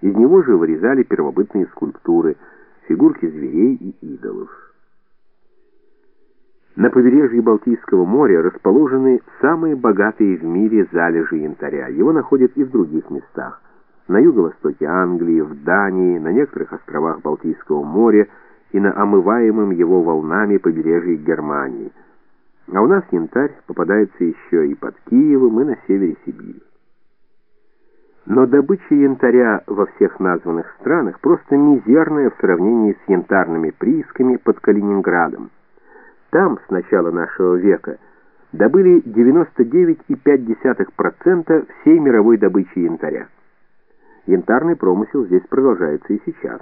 Из него же вырезали первобытные скульптуры, фигурки зверей и идолов. На побережье Балтийского моря расположены самые богатые в мире залежи янтаря. Его находят и в других местах. На юго-востоке Англии, в Дании, на некоторых островах Балтийского моря и на омываемом его волнами побережье Германии. А у нас янтарь попадается еще и под Киевом, и на севере Сибири. Но добыча янтаря во всех названных странах просто мизерная в сравнении с янтарными приисками под Калининградом. Там с начала нашего века добыли 99,5% всей мировой добычи янтаря. Янтарный промысел здесь продолжается и сейчас.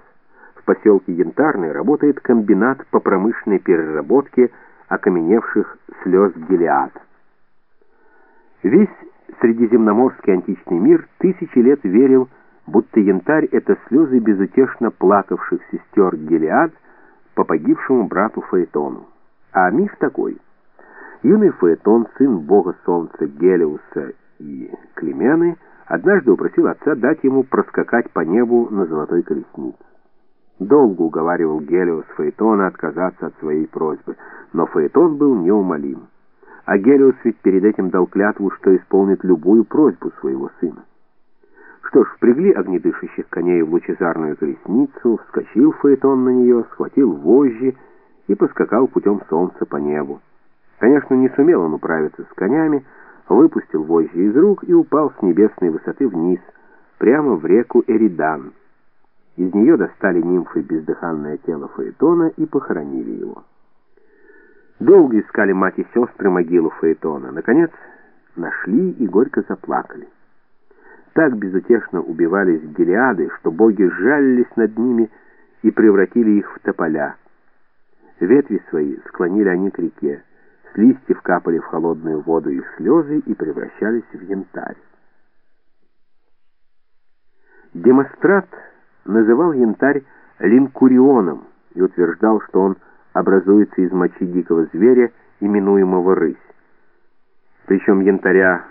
В поселке Янтарный работает комбинат по промышленной переработке окаменевших слез Гелиад. Весь средиземноморский античный мир тысячи лет верил, будто янтарь — это слезы безутешно плакавших сестер Гелиад по погибшему брату Фаэтону. А миф такой. Юный Фаэтон, сын бога солнца Гелиуса и Клемены, однажды упросил отца дать ему проскакать по небу на золотой колеснице. Долго уговаривал Гелиус Фаэтона отказаться от своей просьбы, но Фаэтон был неумолим. А Гелиос ведь перед этим дал клятву, что исполнит любую просьбу своего сына. Что ж, впрягли огнедышащих коней в лучезарную колесницу, вскочил Фаэтон на нее, схватил вожжи и поскакал путем солнца по небу. Конечно, не сумел он управиться с конями, выпустил вожжи из рук и упал с небесной высоты вниз, прямо в реку Эридан. Из нее достали нимфы бездыханное тело Фаэтона и похоронили его. Долго искали мать и сестры могилу Фаэтона. Наконец, нашли и горько заплакали. Так безутешно убивались гелиады, что боги сжалились над ними и превратили их в тополя. Ветви свои склонили они к реке, с листьев капали в холодную воду их слезы и превращались в янтарь. Демострат называл янтарь линкурионом и утверждал, что он образуется из мочи дикого зверя, именуемого рысь. Причем янтаря,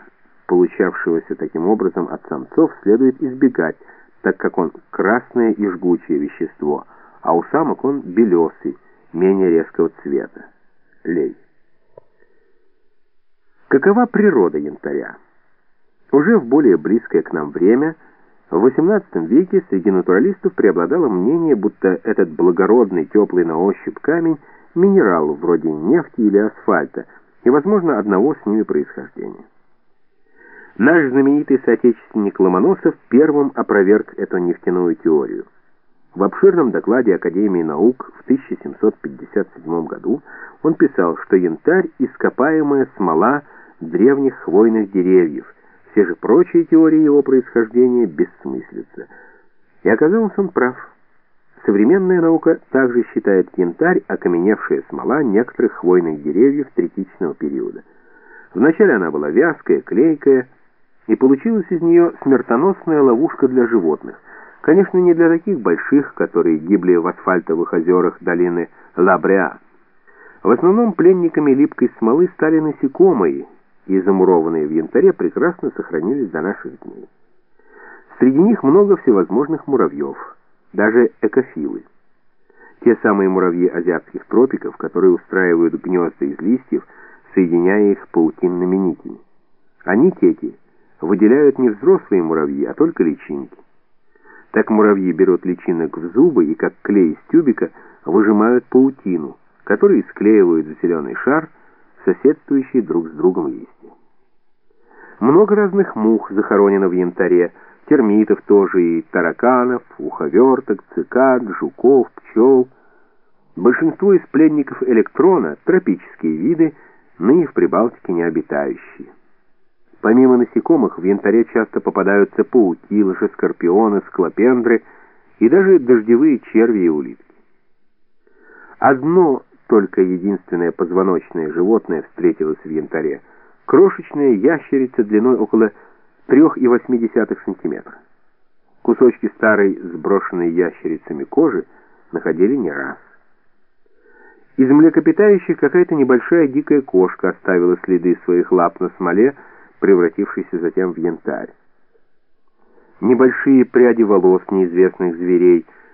получавшегося таким образом от самцов, следует избегать, так как он красное и жгучее вещество, а у самок он белесый, менее резкого цвета. Лей. Какова природа янтаря? Уже в более близкое к нам время – в XVIII веке среди натуралистов преобладало мнение, будто этот благородный, теплый на ощупь камень – минерал вроде нефти или асфальта, и, возможно, одного с ними происхождения. Наш знаменитый соотечественник Ломоносов первым опроверг эту нефтяную теорию. В обширном докладе Академии наук в 1757 году он писал, что янтарь – ископаемая смола древних хвойных деревьев, все же прочие теории его происхождения бессмыслица. И оказался он прав. Современная наука также считает янтарь окаменевшая смола некоторых хвойных деревьев третичного периода. Вначале она была вязкая, клейкая, и получилась из нее смертоносная ловушка для животных. Конечно, не для таких больших, которые гибли в асфальтовых озерах долины Лабреа. В основном пленниками липкой смолы стали насекомые, и замурованные в янтаре прекрасно сохранились до наших дней. Среди них много всевозможных муравьев, даже экофилы. Те самые муравьи азиатских тропиков, которые устраивают гнезда из листьев, соединяя их паутинными нитями. Нити эти выделяют не взрослые муравьи, а только личинки. Так муравьи берут личинок в зубы и, как клей из тюбика, выжимают паутину, которую склеивают в зеленый шар, соседствующие друг с другом листья. Много разных мух захоронено в янтаре, термитов тоже и тараканов, уховерток, цикад, жуков, пчел. Большинство из пленников электрона — тропические виды, ныне в Прибалтике не обитающие. Помимо насекомых в янтаре часто попадаются пауки, лжескорпионы, склопендры и даже дождевые черви и улитки. Одно только единственное позвоночное животное встретилось в янтаре. Крошечная ящерица длиной около 3,8 см. Кусочки старой сброшенной ящерицами кожи находили не раз. Из млекопитающих какая-то небольшая дикая кошка оставила следы своих лап на смоле, превратившейся затем в янтарь. небольшие пряди волос неизвестных зверей —